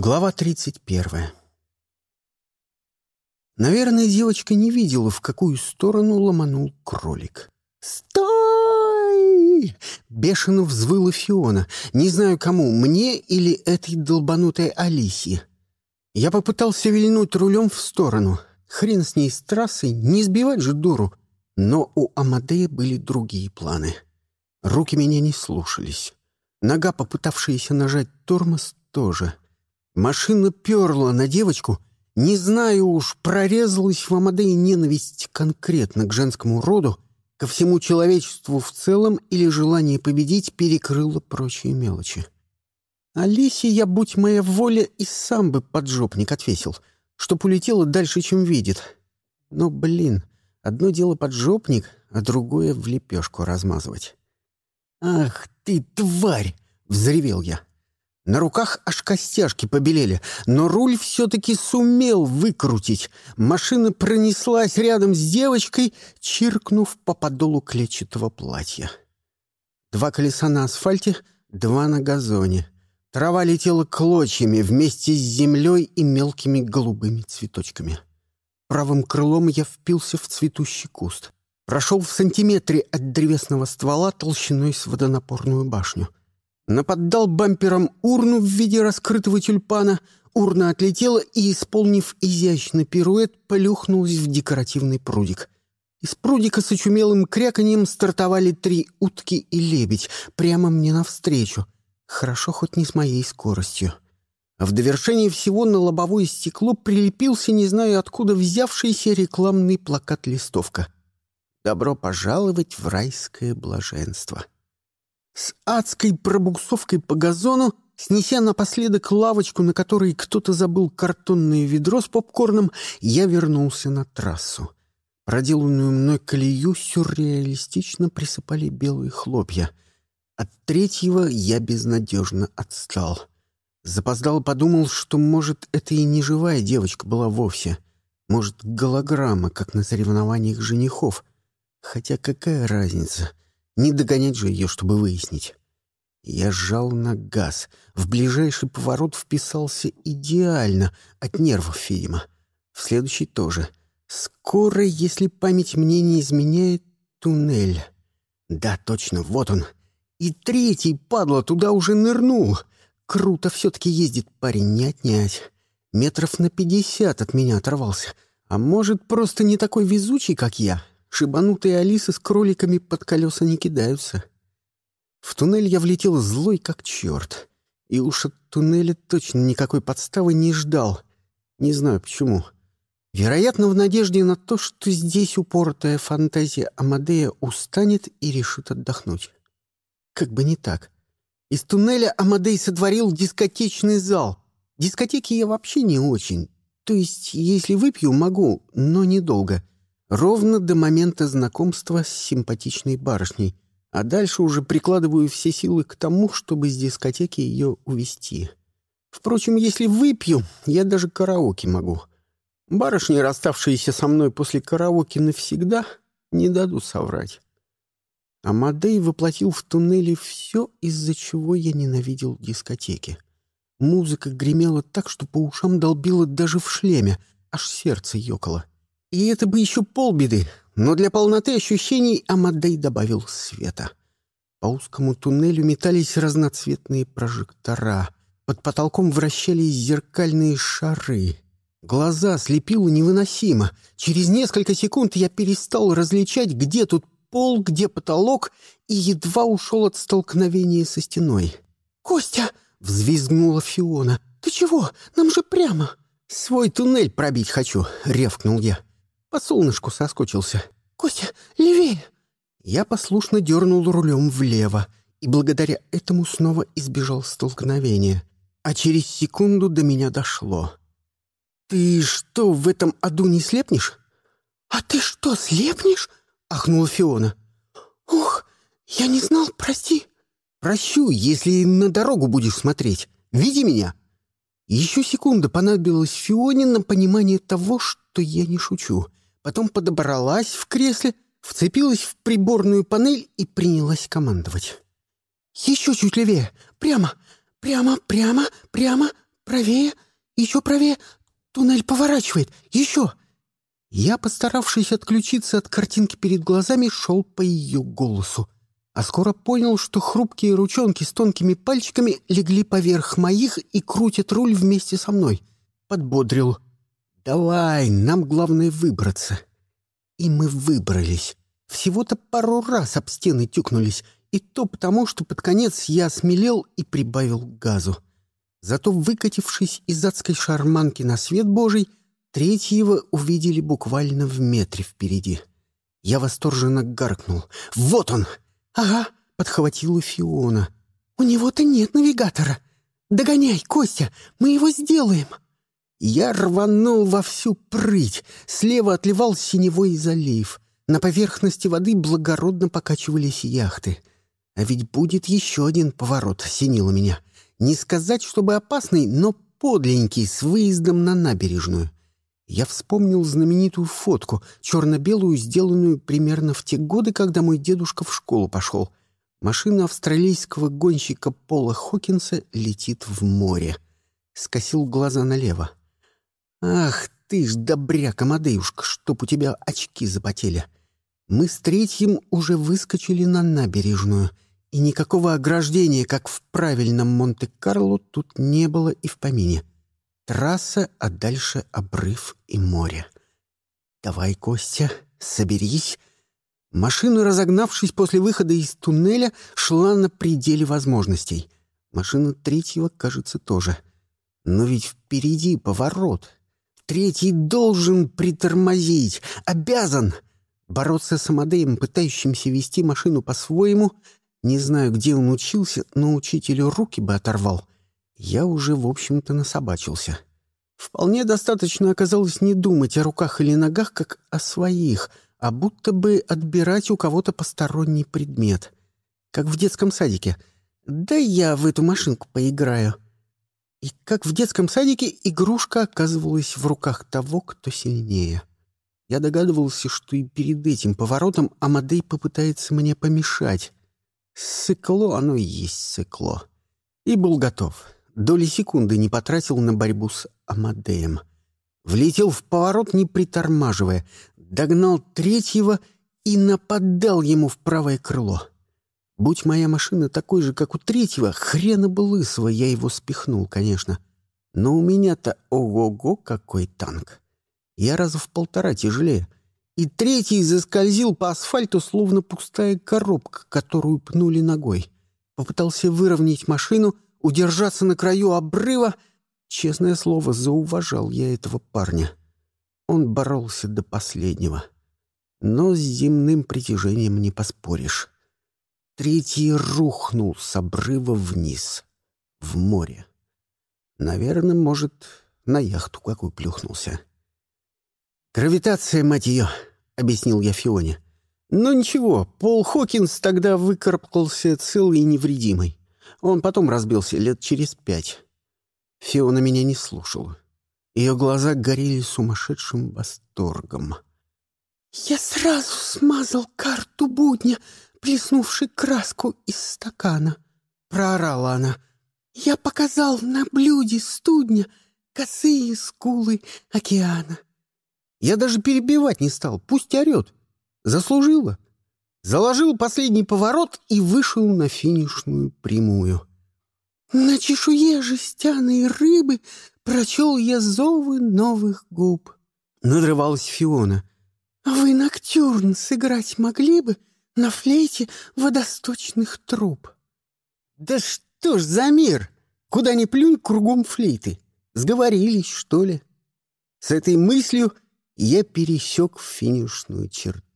Глава 31. Наверное, девочка не видела, в какую сторону ломанул кролик. «Стой!» — бешено взвыла Фиона. Не знаю, кому, мне или этой долбанутой Алисе. Я попытался вильнуть рулем в сторону. Хрен с ней с трассой, не сбивать же дуру. Но у Амадея были другие планы. Руки меня не слушались. Нога, попытавшаяся нажать тормоз, тоже — Машина перла на девочку. Не знаю уж, прорезалась в Амадее ненависть конкретно к женскому роду, ко всему человечеству в целом или желание победить перекрыло прочие мелочи. Алисе я, будь моя воля, и сам бы поджопник отвесил, чтоб улетела дальше, чем видит. Но, блин, одно дело поджопник, а другое в лепешку размазывать. «Ах ты, тварь!» — взревел я. На руках аж костяшки побелели, но руль все-таки сумел выкрутить. Машина пронеслась рядом с девочкой, чиркнув по подолу клетчатого платья. Два колеса на асфальте, два на газоне. Трава летела клочьями вместе с землей и мелкими голубыми цветочками. Правым крылом я впился в цветущий куст. Прошел в сантиметре от древесного ствола толщиной с водонапорную башню наподдал бампером урну в виде раскрытого тюльпана, урна отлетела и, исполнив изящный пируэт, полюхнулась в декоративный прудик. Из прудика с очумелым кряканьем стартовали три утки и лебедь прямо мне навстречу. Хорошо хоть не с моей скоростью. В довершение всего на лобовое стекло прилепился, не знаю откуда взявшийся рекламный плакат-листовка. «Добро пожаловать в райское блаженство». С адской пробуксовкой по газону, снеся напоследок лавочку, на которой кто-то забыл картонное ведро с попкорном, я вернулся на трассу. Проделанную мной колею сюрреалистично присыпали белые хлопья. От третьего я безнадежно отстал. Запоздал подумал, что, может, это и не живая девочка была вовсе. Может, голограмма, как на соревнованиях женихов. Хотя какая разница? Не догонять же ее, чтобы выяснить. Я сжал на газ. В ближайший поворот вписался идеально, от нервов, видимо. В следующий тоже. Скоро, если память мне не изменяет, туннель. Да, точно, вот он. И третий, падла, туда уже нырнул. Круто все-таки ездит парень, не отнять. Метров на пятьдесят от меня оторвался. А может, просто не такой везучий, как я? Шибанутые Алисы с кроликами под колеса не кидаются. В туннель я влетел злой как черт. И уж от туннеля точно никакой подставы не ждал. Не знаю почему. Вероятно, в надежде на то, что здесь упоротая фантазия Амадея устанет и решит отдохнуть. Как бы не так. Из туннеля Амадей сотворил дискотечный зал. Дискотеки я вообще не очень. То есть, если выпью, могу, но недолго — Ровно до момента знакомства с симпатичной барышней, а дальше уже прикладываю все силы к тому, чтобы с дискотеки ее увести. Впрочем, если выпью, я даже караоке могу. Барышни, расставшиеся со мной после караоке навсегда, не дадут соврать. Амадей воплотил в туннеле все, из-за чего я ненавидел дискотеки. Музыка гремела так, что по ушам долбила даже в шлеме, аж сердце ёкало. И это бы еще полбеды, но для полноты ощущений Амадей добавил света. По узкому туннелю метались разноцветные прожектора. Под потолком вращались зеркальные шары. Глаза слепило невыносимо. Через несколько секунд я перестал различать, где тут пол, где потолок, и едва ушел от столкновения со стеной. «Костя!» — взвизгнула Фиона. «Ты чего? Нам же прямо!» «Свой туннель пробить хочу!» — ревкнул я. По солнышку соскучился. «Костя, левее!» Я послушно дернул рулем влево и благодаря этому снова избежал столкновения. А через секунду до меня дошло. «Ты что, в этом аду не слепнешь?» «А ты что, слепнешь?» — ахнула Фиона. «Ух, я не знал, прости». «Прощу, если на дорогу будешь смотреть. Види меня». Еще секунда понадобилась Фионе на понимание того, что я не шучу потом подобралась в кресле, вцепилась в приборную панель и принялась командовать. «Еще чуть левее! Прямо! Прямо! Прямо! Прямо! правее, еще правее, туннель поворачивает, еще!» Я, постаравшись отключиться от картинки перед глазами, шел по ее голосу. А скоро понял, что хрупкие ручонки с тонкими пальчиками легли поверх моих и крутят руль вместе со мной. Подбодрил. «Давай, нам главное выбраться». И мы выбрались. Всего-то пару раз об стены тюкнулись, и то потому, что под конец я осмелел и прибавил газу. Зато, выкатившись из адской шарманки на свет божий, третьего увидели буквально в метре впереди. Я восторженно гаркнул. «Вот он!» «Ага», — подхватила Фиона. «У него-то нет навигатора. Догоняй, Костя, мы его сделаем!» Я рванул во всю прыть. Слева отливал синевой залив. На поверхности воды благородно покачивались яхты. А ведь будет еще один поворот, синило меня. Не сказать, чтобы опасный, но подленький, с выездом на набережную. Я вспомнил знаменитую фотку, черно-белую, сделанную примерно в те годы, когда мой дедушка в школу пошел. Машина австралийского гонщика Пола Хокинса летит в море. Скосил глаза налево. «Ах ты ж, добряк, Амадеюшка, чтоб у тебя очки запотели!» Мы с третьим уже выскочили на набережную, и никакого ограждения, как в правильном Монте-Карло, тут не было и в помине. Трасса, а дальше обрыв и море. «Давай, Костя, соберись!» Машина, разогнавшись после выхода из туннеля, шла на пределе возможностей. Машина третьего, кажется, тоже. Но ведь впереди поворот, Третий должен притормозить, обязан. Бороться с Амадеем, пытающимся вести машину по-своему, не знаю, где он учился, но учителю руки бы оторвал. Я уже, в общем-то, насобачился. Вполне достаточно оказалось не думать о руках или ногах, как о своих, а будто бы отбирать у кого-то посторонний предмет. Как в детском садике. «Да я в эту машинку поиграю». И как в детском садике игрушка оказывалась в руках того, кто сильнее. Я догадывался, что и перед этим поворотом Амадей попытается мне помешать. Сыкло оно и есть сыкло. И был готов. Доли секунды не потратил на борьбу с Амадеем. Влетел в поворот, не притормаживая, догнал третьего и нападал ему в правое крыло. Будь моя машина такой же, как у третьего, хрена бы лысого я его спихнул, конечно. Но у меня-то ого-го какой танк. Я раза в полтора тяжелее. И третий заскользил по асфальту, словно пустая коробка, которую пнули ногой. Попытался выровнять машину, удержаться на краю обрыва. Честное слово, зауважал я этого парня. Он боролся до последнего. Но с земным притяжением не поспоришь. Третий рухнул с обрыва вниз, в море. Наверное, может, на яхту какую плюхнулся. «Гравитация, мать ее!» — объяснил я Фионе. «Но ничего, Пол Хокинс тогда выкарабкался целый и невредимый. Он потом разбился лет через пять». Фиона меня не слушала. Ее глаза горели сумасшедшим восторгом. «Я сразу смазал карту будня!» Плеснувший краску из стакана. Проорала она. Я показал на блюде студня косые скулы океана. Я даже перебивать не стал, пусть орет. Заслужила. Заложил последний поворот и вышел на финишную прямую. На чешуе жестяной рыбы прочел я зовы новых губ. Надрывалась Фиона. «Вы ноктюрн сыграть могли бы?» На флейте водосточных труб. Да что ж за мир? Куда ни плюнь, кругом флейты. Сговорились, что ли? С этой мыслью я пересек финишную черту.